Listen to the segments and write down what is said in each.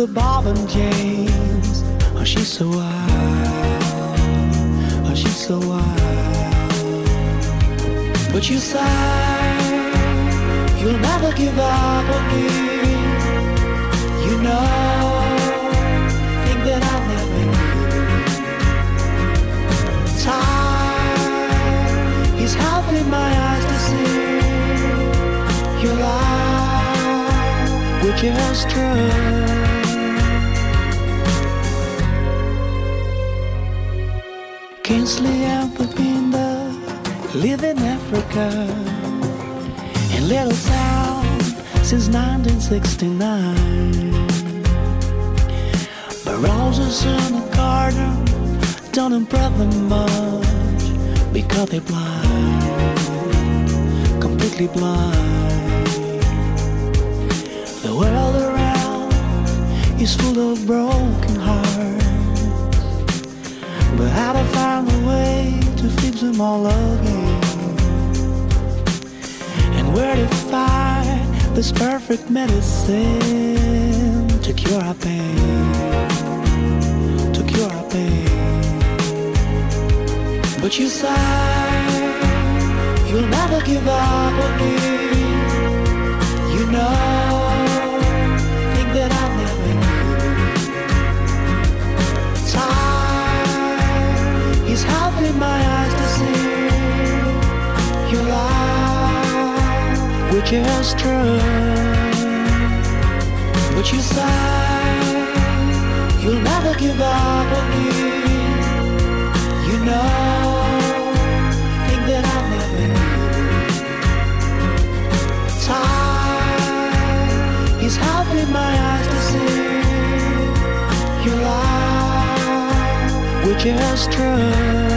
A Bob and James. Oh, she's so wild. Oh, she's so wild. But you say you'll never give up on me. Live in Africa, in little town since 1969. But roses in the garden don't impress them much because they're blind, completely blind. The world around is full of broken hearts. But how to find a way to fix them all again? Where to find this perfect medicine to cure our pain? To cure our pain. But you say you'll never give up on me. You know, think that I'll never Time is helping my eyes to see is true. But you say you'll never give up on me. You know, think that I'll never Time is helping my eyes to see your life, which is true.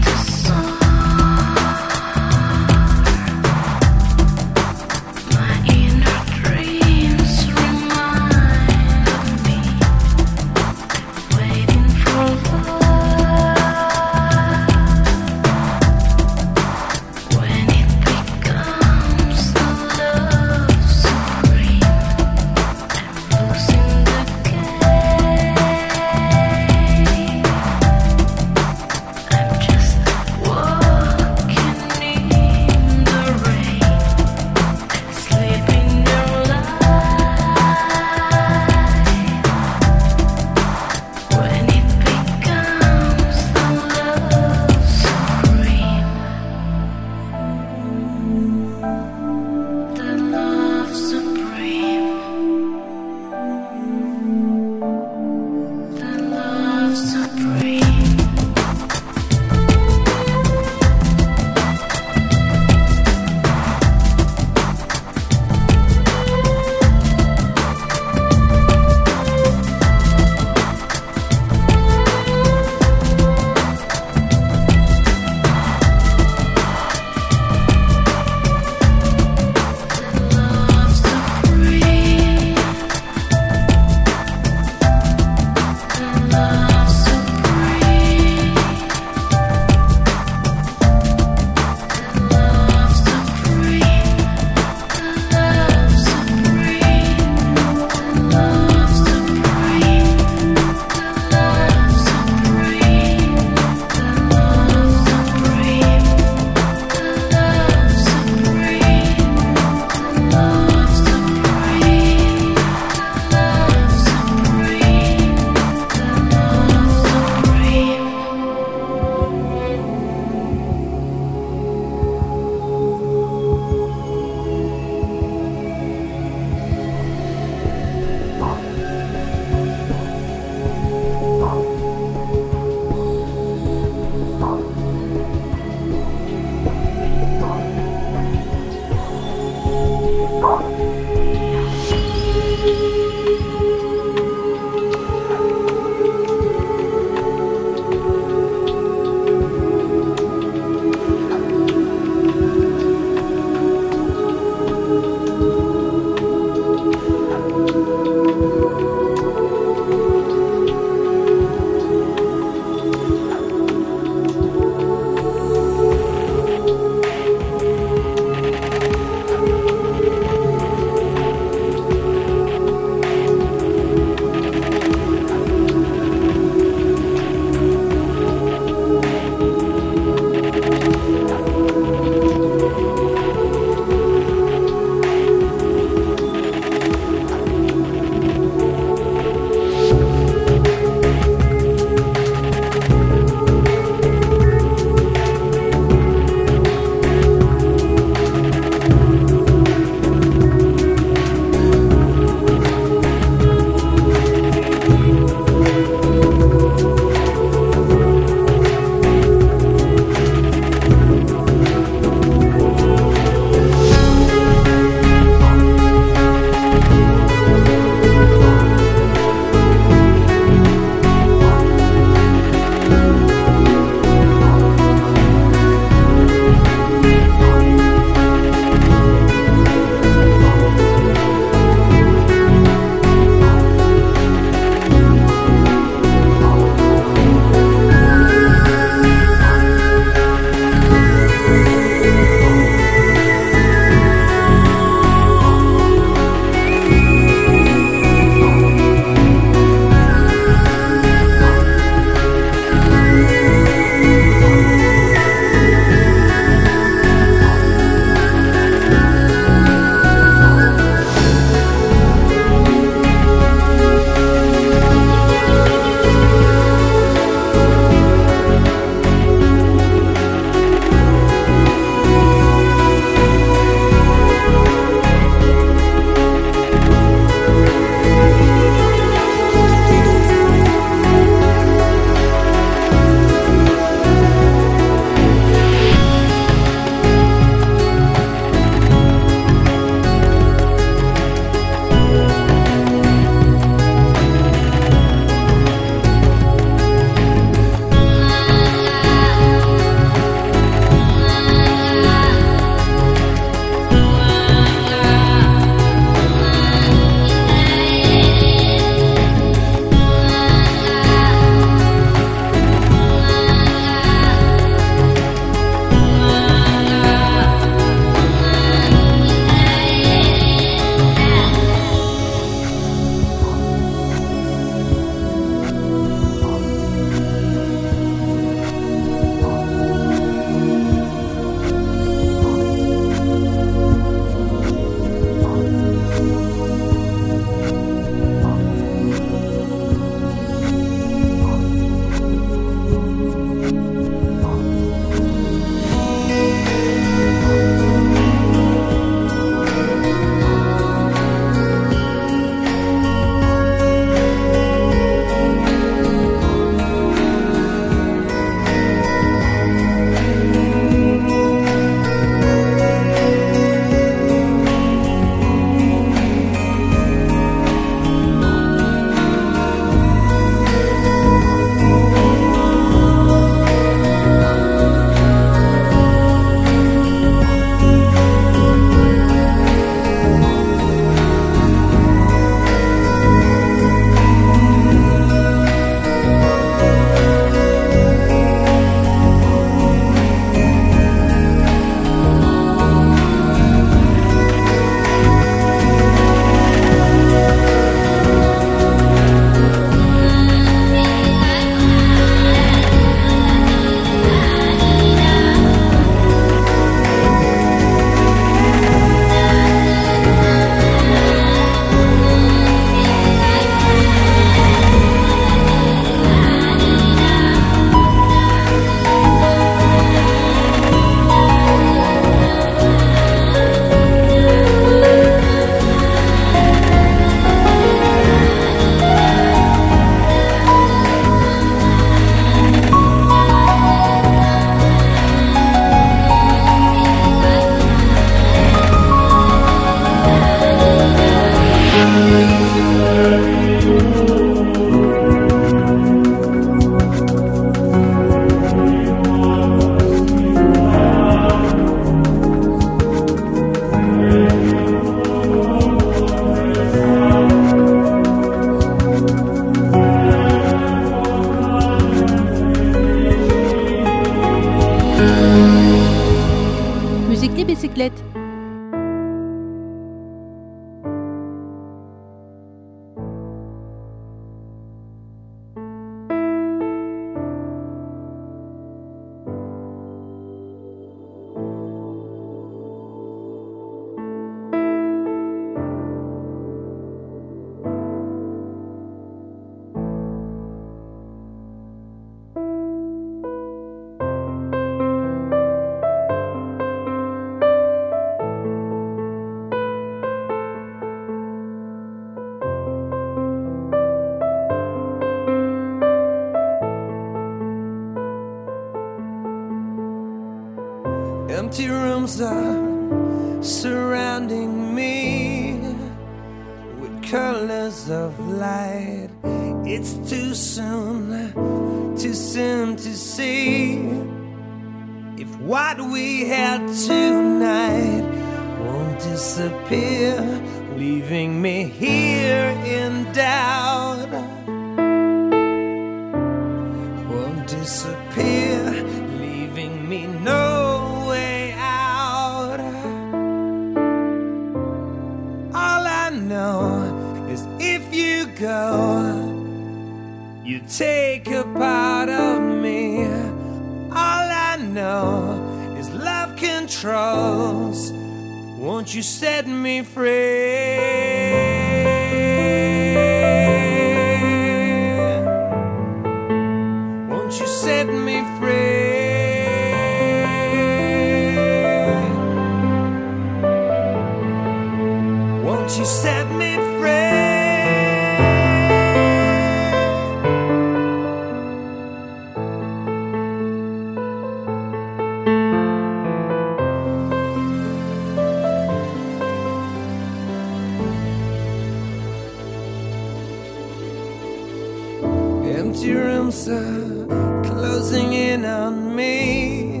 Empty rooms are closing in on me.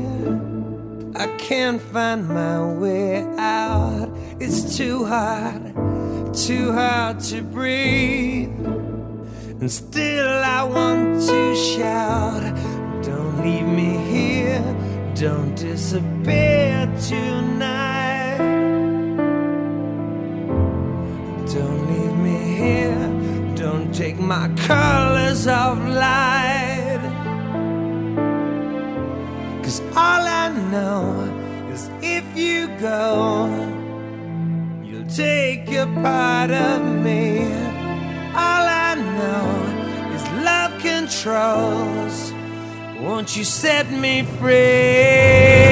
I can't find my way out. It's too hard, too hard to breathe. And still I want to shout, Don't leave me here, don't disappear tonight. Don't leave me here, don't take my of light. Cause all I know is if you go, you'll take a part of me. All I know is love controls. Won't you set me free?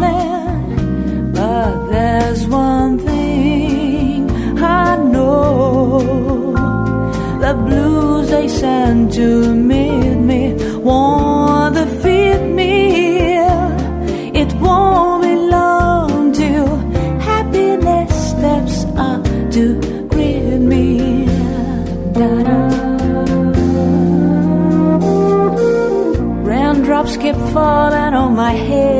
But there's one thing I know the blues they send to meet me won't defeat me. It won't be long till happiness steps up to greet me. Raindrops keep falling on my that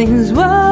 Nothing's worrying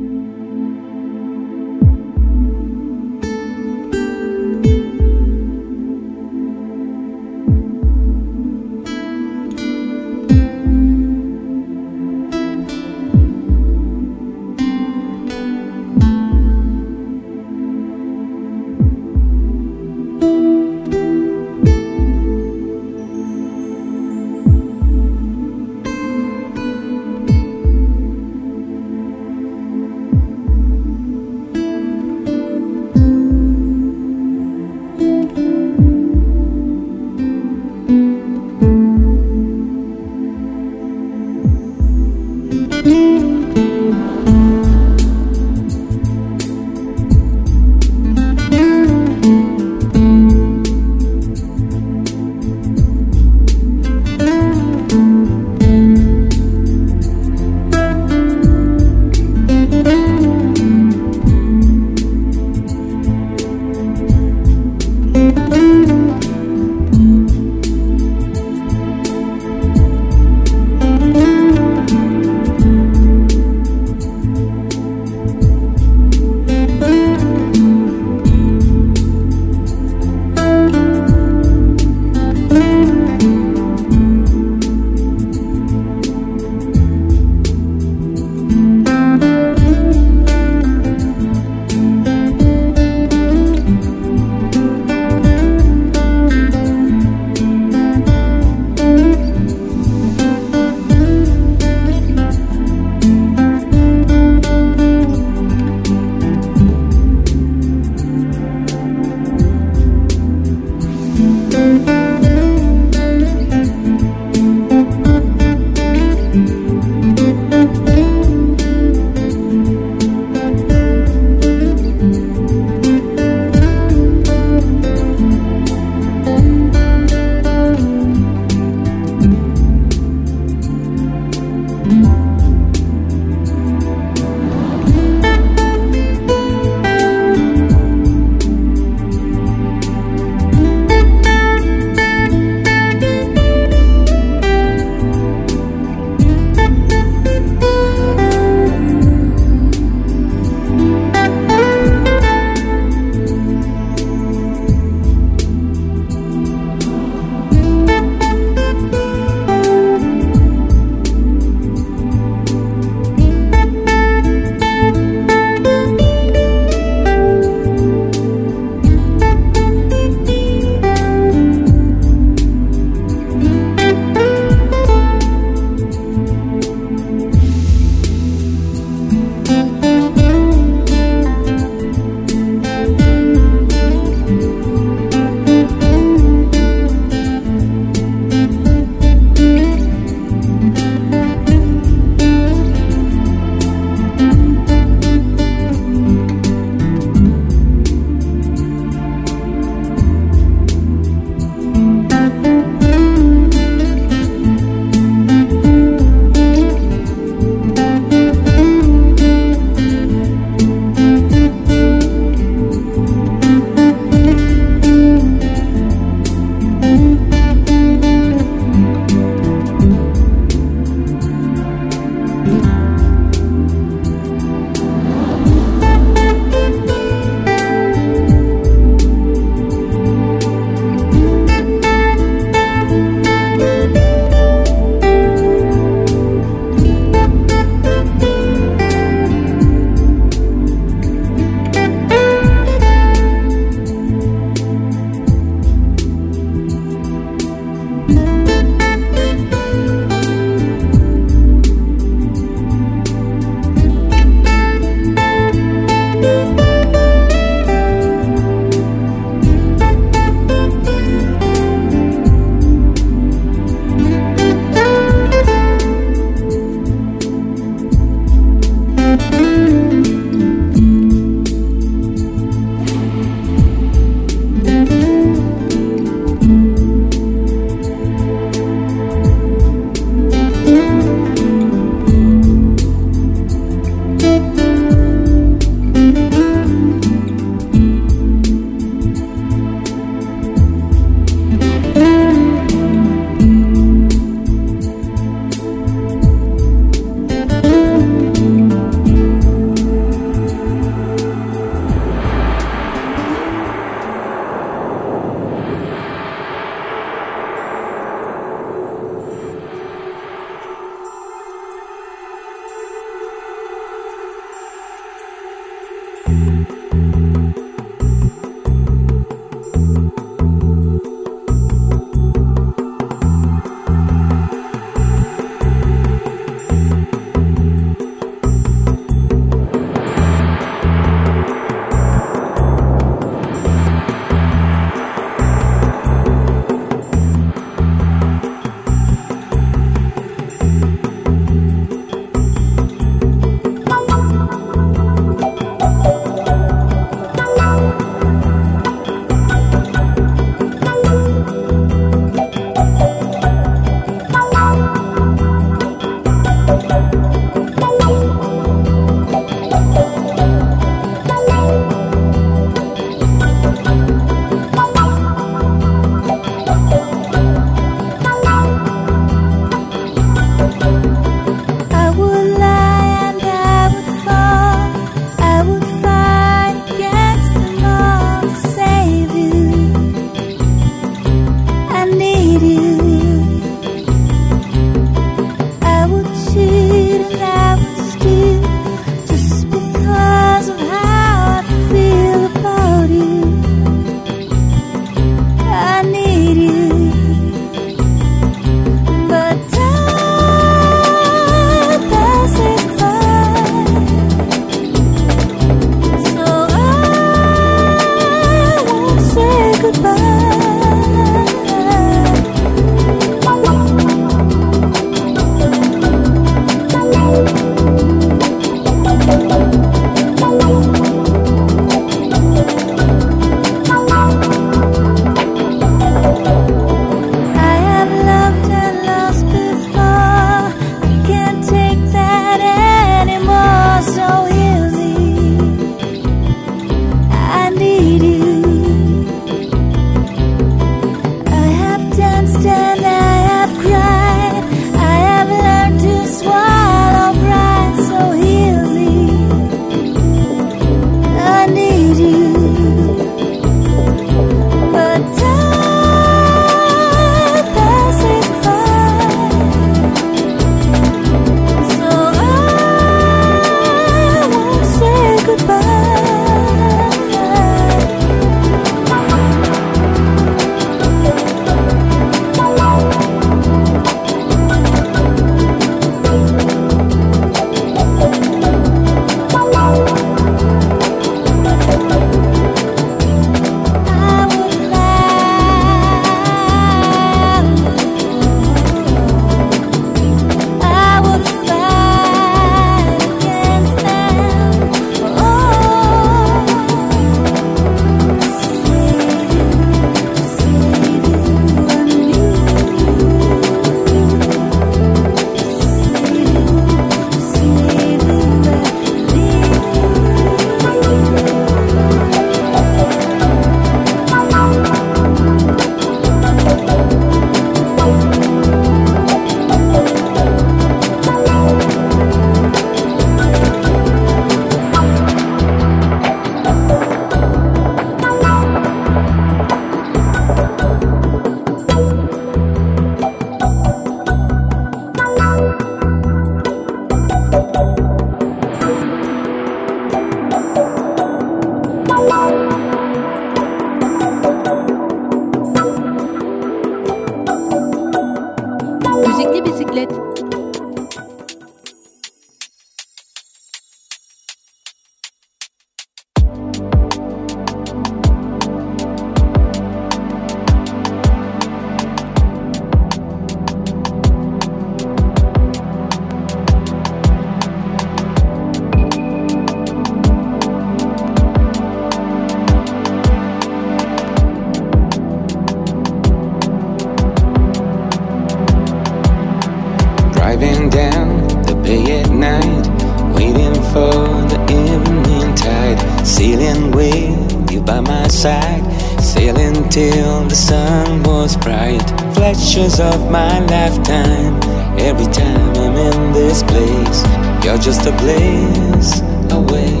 Of my lifetime, every time I'm in this place, you're just a blaze away.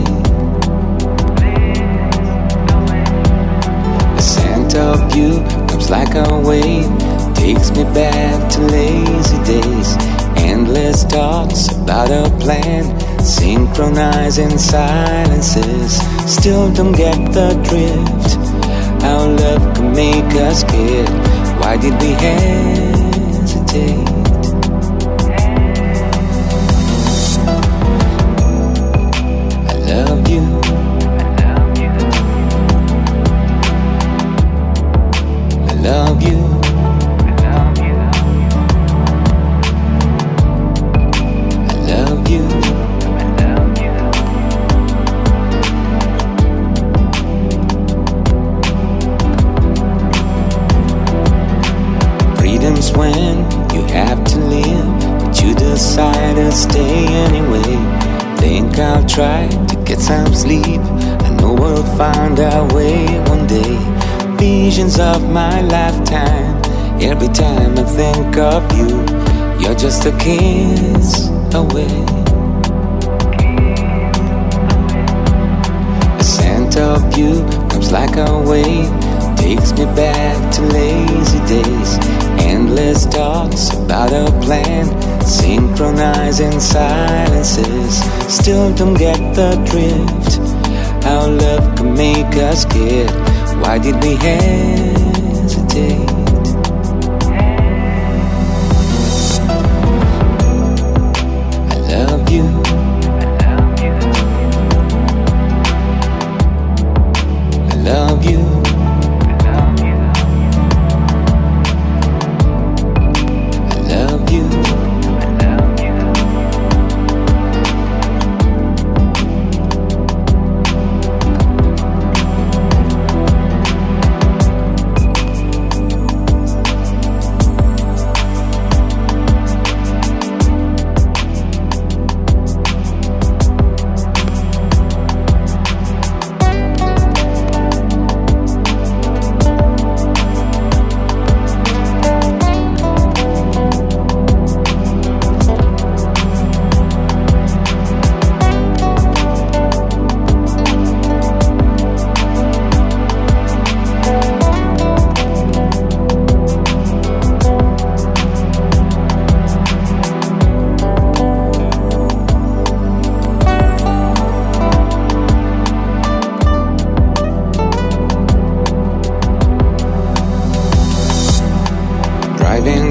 The scent of you comes like a wave, takes me back to lazy days. Endless talks about a plan, synchronizing silences. Still don't get the drift. How love can make us scared. Why did we hesitate? Find our way one day. Visions of my lifetime. Every time I think of you, you're just a kiss away. The scent of you comes like a wave, takes me back to lazy days. Endless talks about a plan, synchronizing silences. Still don't get the drift. How love can make us scared. Why did we hesitate?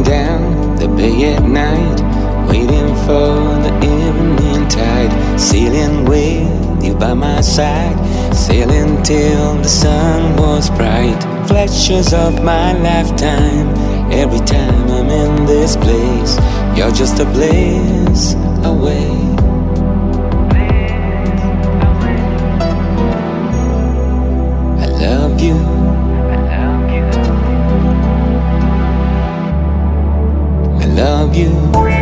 Down the bay at night, waiting for the evening tide. Sailing with you by my side, sailing till the sun was bright. Flashes of my lifetime, every time I'm in this place, you're just a blaze away. You.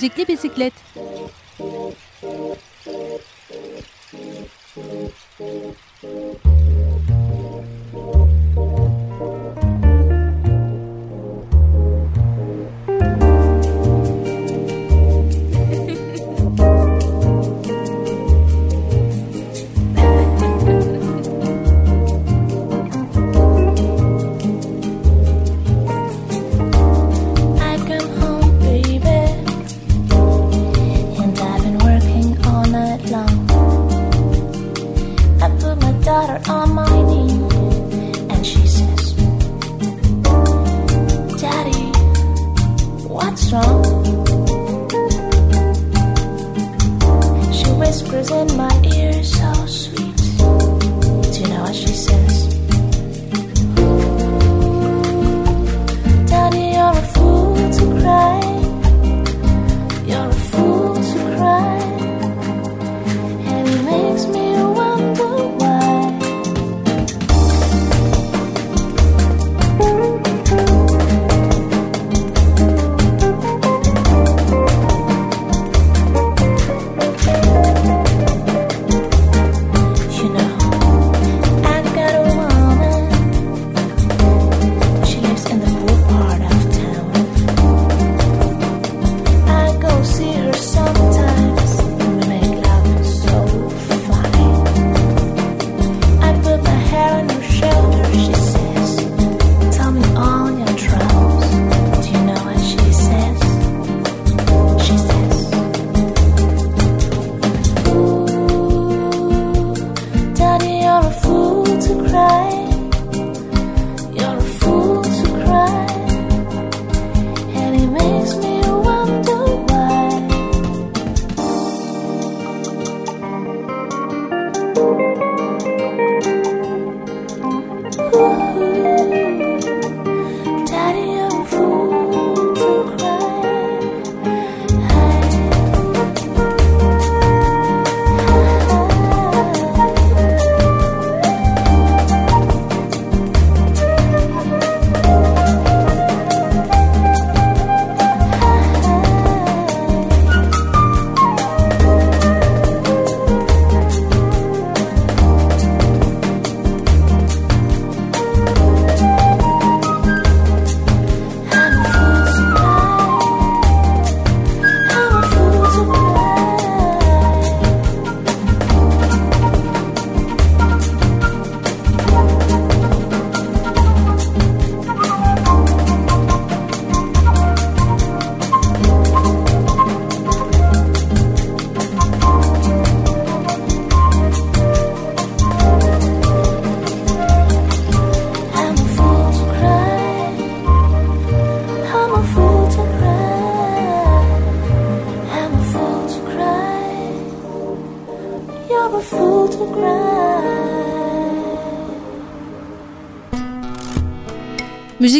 musique Les Bicyclettes.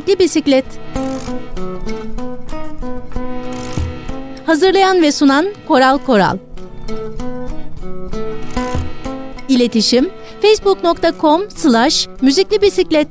Müzikli Bisiklet. Hazırlayan ve sunan Koral Koral. İletişim facebook.com slash müziklibisiklet